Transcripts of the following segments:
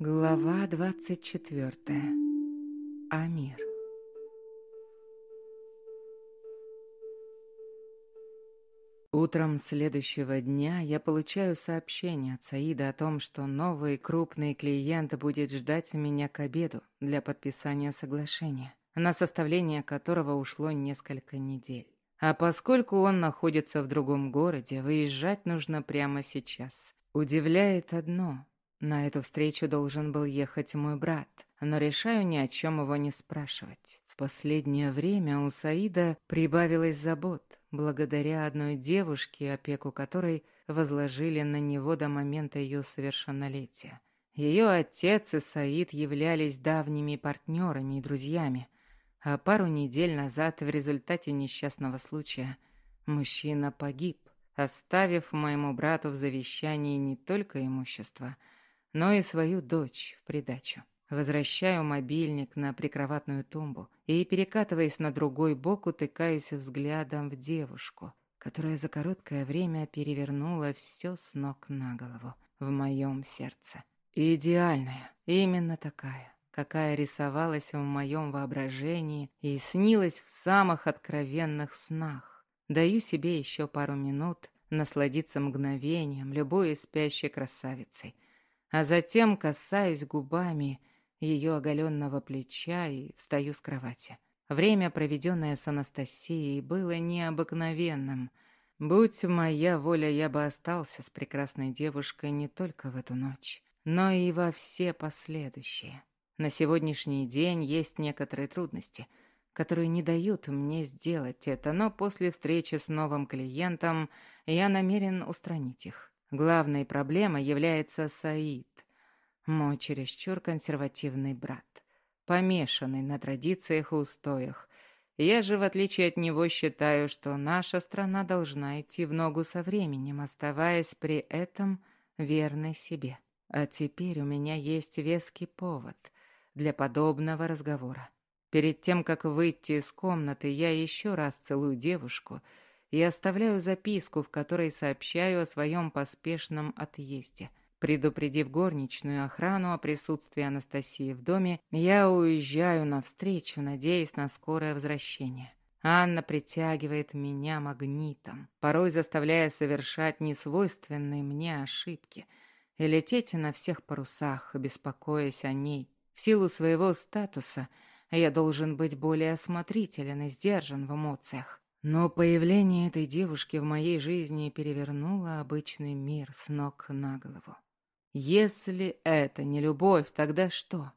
Глава двадцать четвертая. Амир. Утром следующего дня я получаю сообщение от Саида о том, что новый крупный клиент будет ждать меня к обеду для подписания соглашения, на составление которого ушло несколько недель. А поскольку он находится в другом городе, выезжать нужно прямо сейчас. Удивляет одно. На эту встречу должен был ехать мой брат, но решаю ни о чем его не спрашивать. В последнее время у Саида прибавилось забот, благодаря одной девушке, опеку которой возложили на него до момента ее совершеннолетия. Ее отец и Саид являлись давними партнерами и друзьями, а пару недель назад в результате несчастного случая мужчина погиб, оставив моему брату в завещании не только имущество, но и свою дочь в придачу. Возвращаю мобильник на прикроватную тумбу и, перекатываясь на другой бок, утыкаюсь взглядом в девушку, которая за короткое время перевернула все с ног на голову в моем сердце. Идеальная, именно такая, какая рисовалась в моем воображении и снилась в самых откровенных снах. Даю себе еще пару минут насладиться мгновением, любой спящей красавицей, а затем касаюсь губами ее оголенного плеча и встаю с кровати. Время, проведенное с Анастасией, было необыкновенным. Будь моя воля, я бы остался с прекрасной девушкой не только в эту ночь, но и во все последующие. На сегодняшний день есть некоторые трудности, которые не дают мне сделать это, но после встречи с новым клиентом я намерен устранить их. Главной проблемой является Саид. Мой чересчур консервативный брат, помешанный на традициях и устоях. Я же, в отличие от него, считаю, что наша страна должна идти в ногу со временем, оставаясь при этом верной себе. А теперь у меня есть веский повод для подобного разговора. Перед тем, как выйти из комнаты, я еще раз целую девушку и оставляю записку, в которой сообщаю о своем поспешном отъезде. Предупредив горничную охрану о присутствии Анастасии в доме, я уезжаю навстречу, надеясь на скорое возвращение. Анна притягивает меня магнитом, порой заставляя совершать несвойственные мне ошибки и лететь на всех парусах, беспокоясь о ней. В силу своего статуса я должен быть более осмотрителен и сдержан в эмоциях. Но появление этой девушки в моей жизни перевернуло обычный мир с ног на голову. Если это не любовь, тогда что?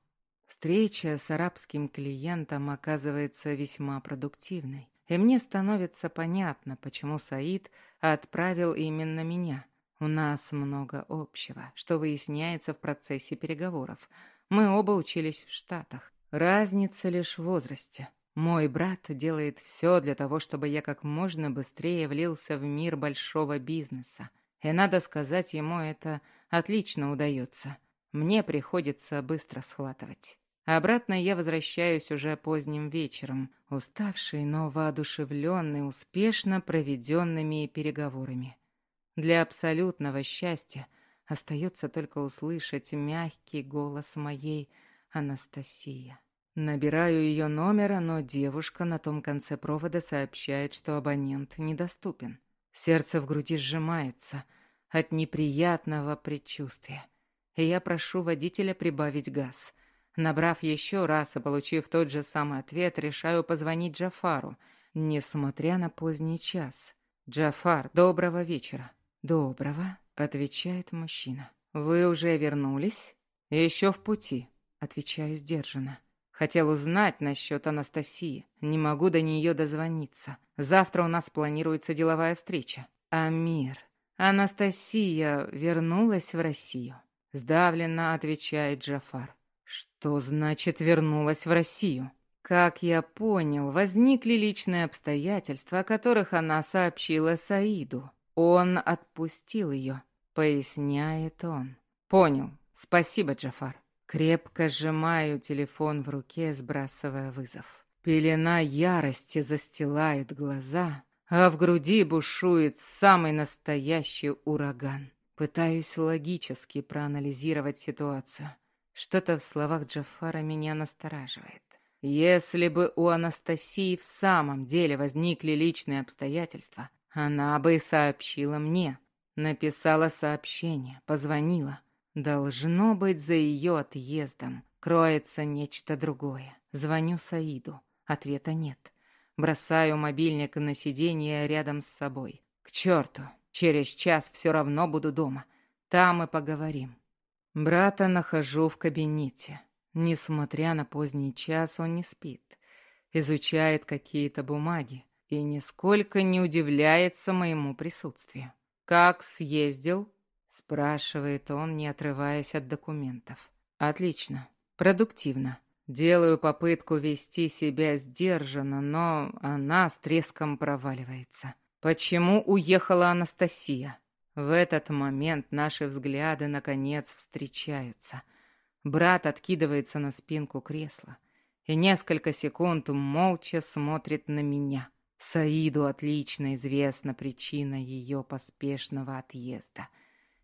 Встреча с арабским клиентом оказывается весьма продуктивной. И мне становится понятно, почему Саид отправил именно меня. У нас много общего, что выясняется в процессе переговоров. Мы оба учились в Штатах. Разница лишь в возрасте. Мой брат делает все для того, чтобы я как можно быстрее влился в мир большого бизнеса. И надо сказать ему это отлично удается. Мне приходится быстро схватывать. Обратно я возвращаюсь уже поздним вечером, уставший, но воодушевленный успешно проведенными переговорами. Для абсолютного счастья остается только услышать мягкий голос моей Анастасии. Набираю ее номера, но девушка на том конце провода сообщает, что абонент недоступен. Сердце в груди сжимается — от неприятного предчувствия. И я прошу водителя прибавить газ. Набрав еще раз и получив тот же самый ответ, решаю позвонить Джафару, несмотря на поздний час. «Джафар, доброго вечера». «Доброго», — отвечает мужчина. «Вы уже вернулись?» «Еще в пути», — отвечаю сдержанно. Хотел узнать насчет Анастасии. Не могу до нее дозвониться. Завтра у нас планируется деловая встреча. Амир, Анастасия вернулась в Россию. Сдавленно отвечает Джафар. Что значит вернулась в Россию? Как я понял, возникли личные обстоятельства, о которых она сообщила Саиду. Он отпустил ее, поясняет он. Понял. Спасибо, Джафар. Крепко сжимаю телефон в руке, сбрасывая вызов. Пелена ярости застилает глаза, а в груди бушует самый настоящий ураган. Пытаюсь логически проанализировать ситуацию. Что-то в словах Джафара меня настораживает. Если бы у Анастасии в самом деле возникли личные обстоятельства, она бы сообщила мне. Написала сообщение, позвонила. Должно быть, за ее отъездом кроется нечто другое. Звоню Саиду. Ответа нет. Бросаю мобильник на сиденье рядом с собой. К черту, через час все равно буду дома. Там и поговорим. Брата нахожу в кабинете. Несмотря на поздний час, он не спит. Изучает какие-то бумаги и нисколько не удивляется моему присутствию. «Как съездил?» — спрашивает он, не отрываясь от документов. «Отлично. Продуктивно. Делаю попытку вести себя сдержанно, но она с треском проваливается. Почему уехала Анастасия? В этот момент наши взгляды, наконец, встречаются. Брат откидывается на спинку кресла и несколько секунд молча смотрит на меня. Саиду отлично известна причина ее поспешного отъезда.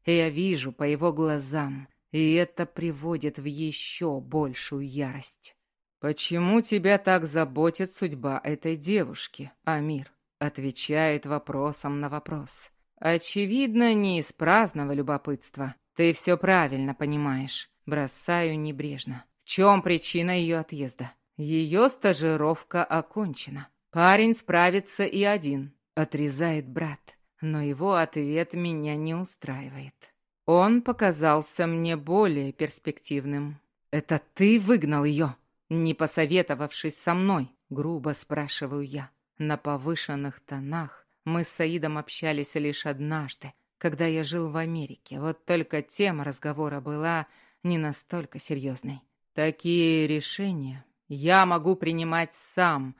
Я вижу по его глазам, и это приводит в еще большую ярость. «Почему тебя так заботит судьба этой девушки, Амир?» Отвечает вопросом на вопрос. «Очевидно, не из праздного любопытства. Ты все правильно понимаешь. Бросаю небрежно. В чем причина ее отъезда? Ее стажировка окончена. Парень справится и один», — отрезает брат. Но его ответ меня не устраивает. Он показался мне более перспективным. «Это ты выгнал ее, не посоветовавшись со мной?» — грубо спрашиваю я. На повышенных тонах мы с Саидом общались лишь однажды, когда я жил в Америке. Вот только тема разговора была не настолько серьезной. Такие решения я могу принимать сам.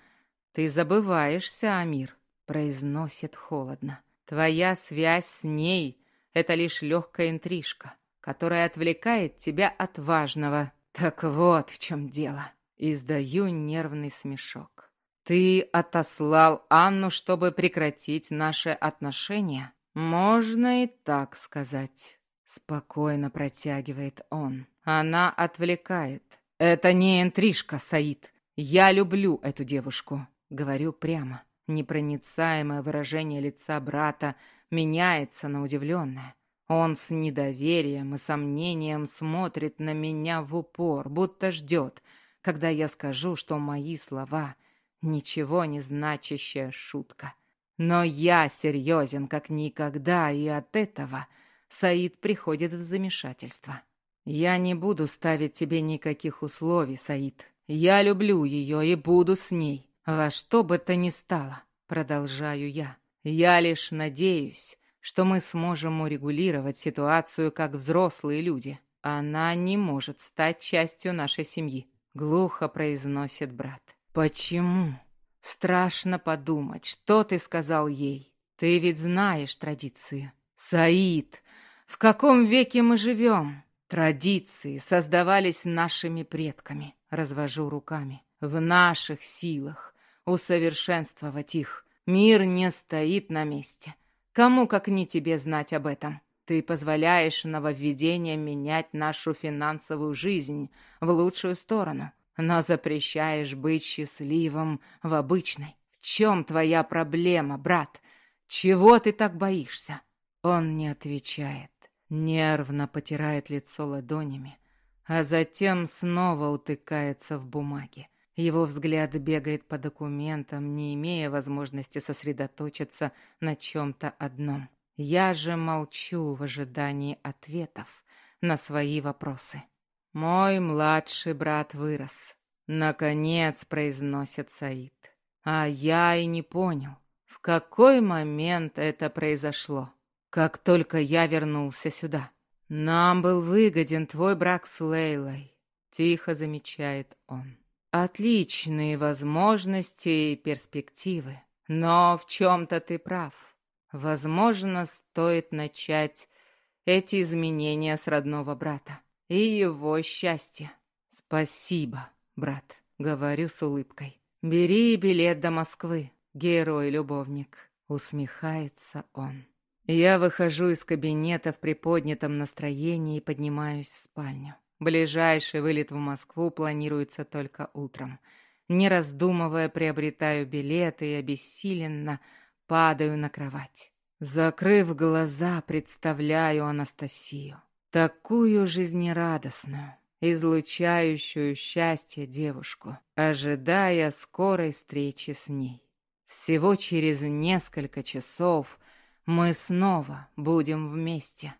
Ты забываешься, Амир, произносит холодно. Твоя связь с ней это лишь легкая интрижка, которая отвлекает тебя от важного. Так вот в чем дело. Издаю нервный смешок. Ты отослал Анну, чтобы прекратить наши отношения? Можно и так сказать. Спокойно протягивает он. Она отвлекает. Это не интрижка, Саид. Я люблю эту девушку. Говорю прямо. Непроницаемое выражение лица брата меняется на удивленное. Он с недоверием и сомнением смотрит на меня в упор, будто ждет, когда я скажу, что мои слова — ничего не значащая шутка. Но я серьезен как никогда, и от этого Саид приходит в замешательство. «Я не буду ставить тебе никаких условий, Саид. Я люблю ее и буду с ней, во что бы то ни стало», — продолжаю я. Я лишь надеюсь, что мы сможем урегулировать ситуацию как взрослые люди. Она не может стать частью нашей семьи, глухо произносит брат. Почему? Страшно подумать, что ты сказал ей. Ты ведь знаешь традиции. Саид, в каком веке мы живем? Традиции создавались нашими предками. Развожу руками. В наших силах усовершенствовать их. Мир не стоит на месте. Кому, как не тебе, знать об этом? Ты позволяешь нововведениям менять нашу финансовую жизнь в лучшую сторону, но запрещаешь быть счастливым в обычной. В чем твоя проблема, брат? Чего ты так боишься? Он не отвечает, нервно потирает лицо ладонями, а затем снова утыкается в бумаги. Его взгляд бегает по документам, не имея возможности сосредоточиться на чем-то одном. Я же молчу в ожидании ответов на свои вопросы. «Мой младший брат вырос», — наконец произносит Саид. А я и не понял, в какой момент это произошло, как только я вернулся сюда. «Нам был выгоден твой брак с Лейлой», — тихо замечает он. Отличные возможности и перспективы. Но в чем-то ты прав. Возможно, стоит начать эти изменения с родного брата и его счастья. Спасибо, брат, говорю с улыбкой. Бери билет до Москвы, герой-любовник. Усмехается он. Я выхожу из кабинета в приподнятом настроении и поднимаюсь в спальню. Ближайший вылет в Москву планируется только утром. Не раздумывая, приобретаю билеты и обессиленно падаю на кровать. Закрыв глаза, представляю Анастасию. Такую жизнерадостную, излучающую счастье девушку, ожидая скорой встречи с ней. Всего через несколько часов мы снова будем вместе.